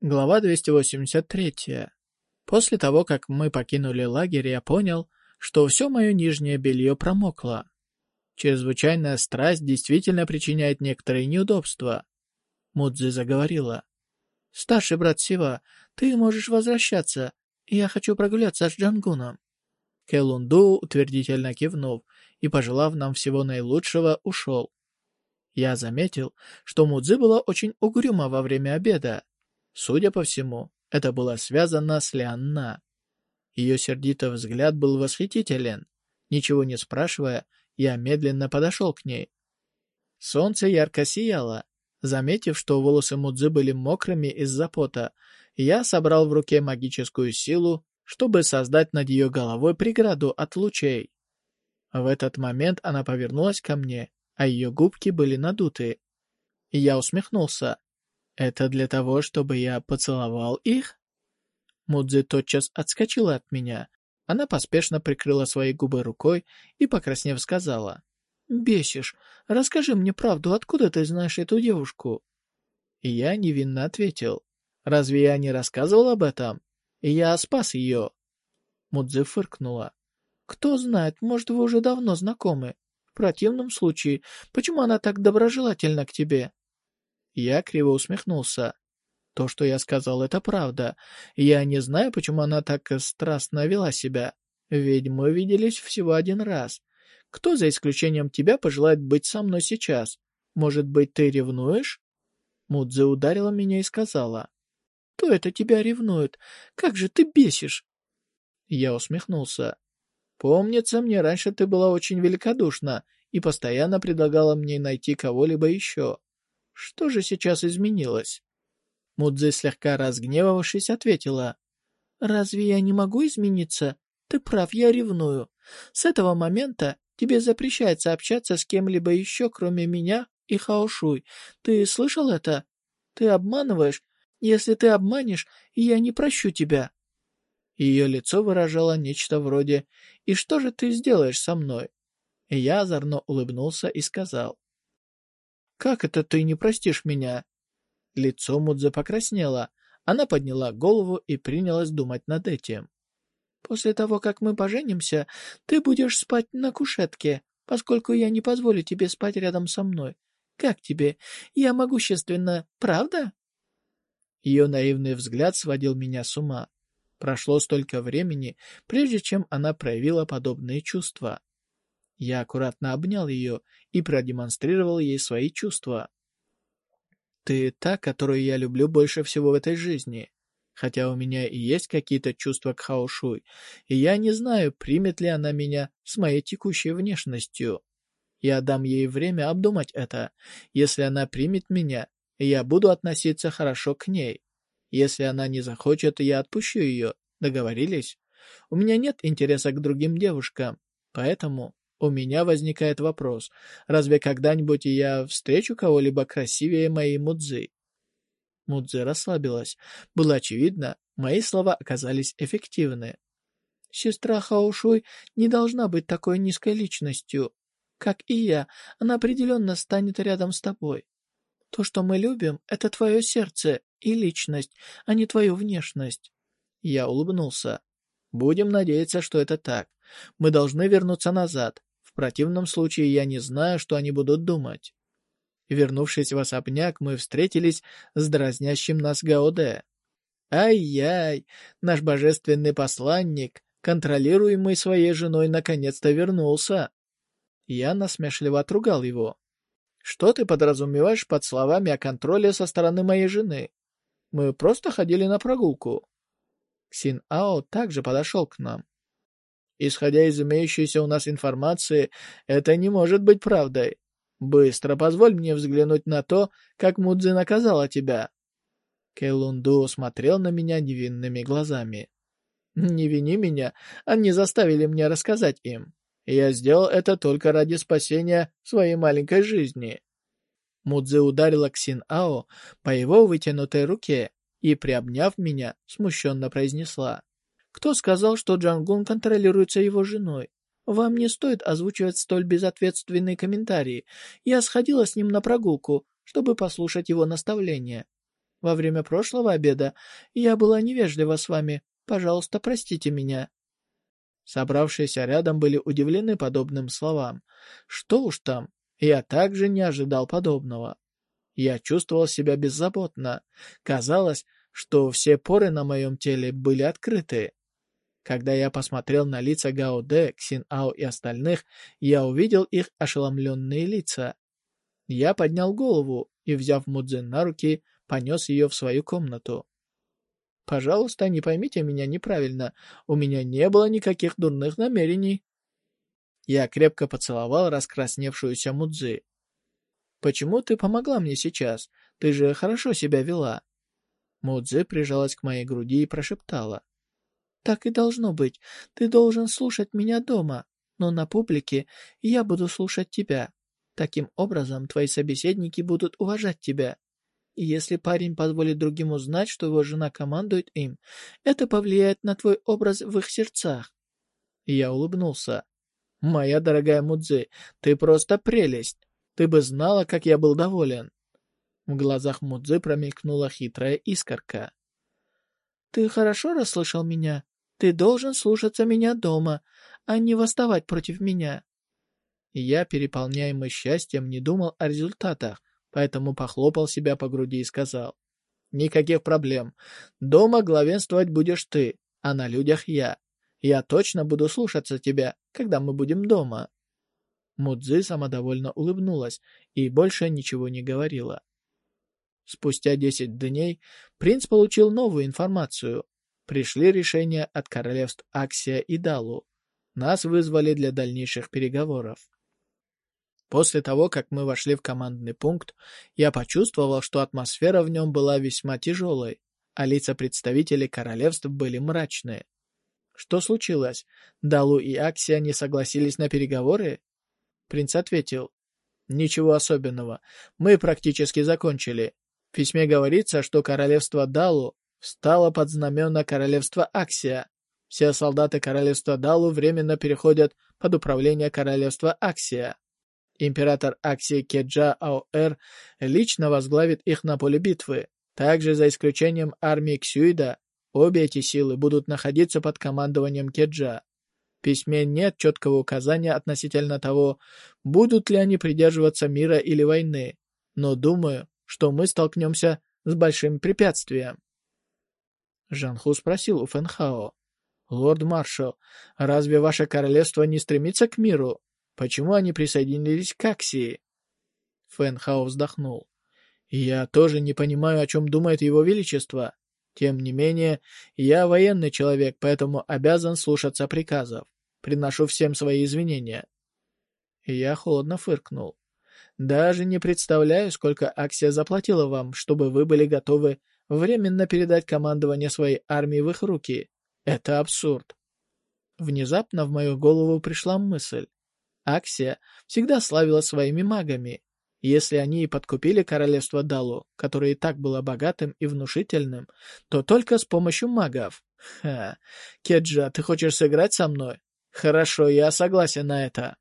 Глава 283. После того, как мы покинули лагерь, я понял, что все мое нижнее белье промокло. Чрезвычайная страсть действительно причиняет некоторые неудобства. Мудзи заговорила. «Старший брат Сива, ты можешь возвращаться. Я хочу прогуляться с Джангуном». Келунду, утвердительно кивнув и пожелав нам всего наилучшего, ушел. Я заметил, что Мудзи была очень угрюма во время обеда. Судя по всему, это было связано с Лианна. Ее сердитый взгляд был восхитителен. Ничего не спрашивая, я медленно подошел к ней. Солнце ярко сияло. Заметив, что волосы Мудзы были мокрыми из-за пота, я собрал в руке магическую силу, чтобы создать над ее головой преграду от лучей. В этот момент она повернулась ко мне, а ее губки были надуты. Я усмехнулся. «Это для того, чтобы я поцеловал их?» Мудзи тотчас отскочила от меня. Она поспешно прикрыла свои губы рукой и, покраснев, сказала. «Бесишь. Расскажи мне правду, откуда ты знаешь эту девушку?» И я невинно ответил. «Разве я не рассказывал об этом? Я спас ее». Мудзи фыркнула. «Кто знает, может, вы уже давно знакомы. В противном случае, почему она так доброжелательна к тебе?» Я криво усмехнулся. То, что я сказал, это правда. Я не знаю, почему она так страстно вела себя. Ведь мы виделись всего один раз. Кто, за исключением тебя, пожелает быть со мной сейчас? Может быть, ты ревнуешь?» Мудзе ударила меня и сказала. «Кто это тебя ревнует? Как же ты бесишь!» Я усмехнулся. «Помнится, мне раньше ты была очень великодушна и постоянно предлагала мне найти кого-либо еще. Что же сейчас изменилось?» Мудзи, слегка разгневавшись, ответила. «Разве я не могу измениться? Ты прав, я ревную. С этого момента тебе запрещается общаться с кем-либо еще, кроме меня и Хаошуй. Ты слышал это? Ты обманываешь. Если ты обманешь, я не прощу тебя». Ее лицо выражало нечто вроде «И что же ты сделаешь со мной?» Я озорно улыбнулся и сказал. «Как это ты не простишь меня?» Лицо Мудзе покраснело. Она подняла голову и принялась думать над этим. «После того, как мы поженимся, ты будешь спать на кушетке, поскольку я не позволю тебе спать рядом со мной. Как тебе? Я могущественна, правда?» Ее наивный взгляд сводил меня с ума. Прошло столько времени, прежде чем она проявила подобные чувства. Я аккуратно обнял ее и продемонстрировал ей свои чувства. «Ты та, которую я люблю больше всего в этой жизни. Хотя у меня и есть какие-то чувства к Хаошуй, и я не знаю, примет ли она меня с моей текущей внешностью. Я дам ей время обдумать это. Если она примет меня, я буду относиться хорошо к ней. Если она не захочет, я отпущу ее. Договорились? У меня нет интереса к другим девушкам, поэтому у меня возникает вопрос, разве когда-нибудь я встречу кого-либо красивее моей Мудзы? Мудзи расслабилась. Было очевидно, мои слова оказались эффективны. Сестра Хаушуй не должна быть такой низкой личностью. Как и я, она определенно станет рядом с тобой. То, что мы любим, это твое сердце и личность, а не твою внешность. Я улыбнулся. Будем надеяться, что это так. Мы должны вернуться назад противном случае я не знаю, что они будут думать. Вернувшись в особняк, мы встретились с дразнящим нас Гаоде. Ай-яй, наш божественный посланник, контролируемый своей женой, наконец-то вернулся. Я насмешливо отругал его. Что ты подразумеваешь под словами о контроле со стороны моей жены? Мы просто ходили на прогулку. Ксин Ао также подошел к нам. Исходя из имеющейся у нас информации, это не может быть правдой. Быстро позволь мне взглянуть на то, как Мудзи наказала тебя». Кэлунду смотрел на меня невинными глазами. «Не вини меня, они заставили меня рассказать им. Я сделал это только ради спасения своей маленькой жизни». Мудзи ударила Ксин Ао по его вытянутой руке и, приобняв меня, смущенно произнесла. Кто сказал, что Джангун контролируется его женой? Вам не стоит озвучивать столь безответственные комментарии. Я сходила с ним на прогулку, чтобы послушать его наставления. Во время прошлого обеда я была невежлива с вами. Пожалуйста, простите меня». Собравшиеся рядом были удивлены подобным словам. Что уж там, я также не ожидал подобного. Я чувствовал себя беззаботно. Казалось, что все поры на моем теле были открыты. Когда я посмотрел на лица Гао Дэ, Ксин Ао и остальных, я увидел их ошеломленные лица. Я поднял голову и, взяв Мудзин на руки, понес ее в свою комнату. Пожалуйста, не поймите меня неправильно, у меня не было никаких дурных намерений. Я крепко поцеловал раскрасневшуюся Мудзи. «Почему ты помогла мне сейчас? Ты же хорошо себя вела». Мудзи прижалась к моей груди и прошептала. «Так и должно быть. Ты должен слушать меня дома, но на публике я буду слушать тебя. Таким образом, твои собеседники будут уважать тебя. И если парень позволит другим узнать, что его жена командует им, это повлияет на твой образ в их сердцах. Я улыбнулся. «Моя дорогая Мудзи, ты просто прелесть. Ты бы знала, как я был доволен». В глазах Мудзи промелькнула хитрая искорка. «Ты хорошо расслышал меня? Ты должен слушаться меня дома, а не восставать против меня». Я, переполняемый счастьем, не думал о результатах, поэтому похлопал себя по груди и сказал. «Никаких проблем. Дома главенствовать будешь ты, а на людях я. Я точно буду слушаться тебя, когда мы будем дома». Мудзи самодовольно улыбнулась и больше ничего не говорила. Спустя десять дней принц получил новую информацию. Пришли решения от королевств Аксия и Далу. Нас вызвали для дальнейших переговоров. После того, как мы вошли в командный пункт, я почувствовал, что атмосфера в нем была весьма тяжелой, а лица представителей королевств были мрачные. Что случилось? Далу и Аксия не согласились на переговоры? Принц ответил. Ничего особенного. Мы практически закончили. В письме говорится, что королевство Далу встало под знамена королевства Аксия. Все солдаты королевства Далу временно переходят под управление королевства Аксия. Император Акси Кеджа Аоэр лично возглавит их на поле битвы. Также, за исключением армии Ксюида, обе эти силы будут находиться под командованием Кеджа. В письме нет четкого указания относительно того, будут ли они придерживаться мира или войны, но думаю, что мы столкнемся с большим препятствием. Жанху спросил у Фэнхао. «Лорд-маршал, разве ваше королевство не стремится к миру?» Почему они присоединились к Аксии? Фэн Хао вздохнул. Я тоже не понимаю, о чем думает его величество. Тем не менее, я военный человек, поэтому обязан слушаться приказов. Приношу всем свои извинения. я холодно фыркнул. Даже не представляю, сколько Аксия заплатила вам, чтобы вы были готовы временно передать командование своей армии в их руки. Это абсурд. Внезапно в мою голову пришла мысль. Аксия всегда славила своими магами. Если они и подкупили королевство Далу, которое и так было богатым и внушительным, то только с помощью магов. Ха, Кеджа, ты хочешь сыграть со мной? Хорошо, я согласен на это.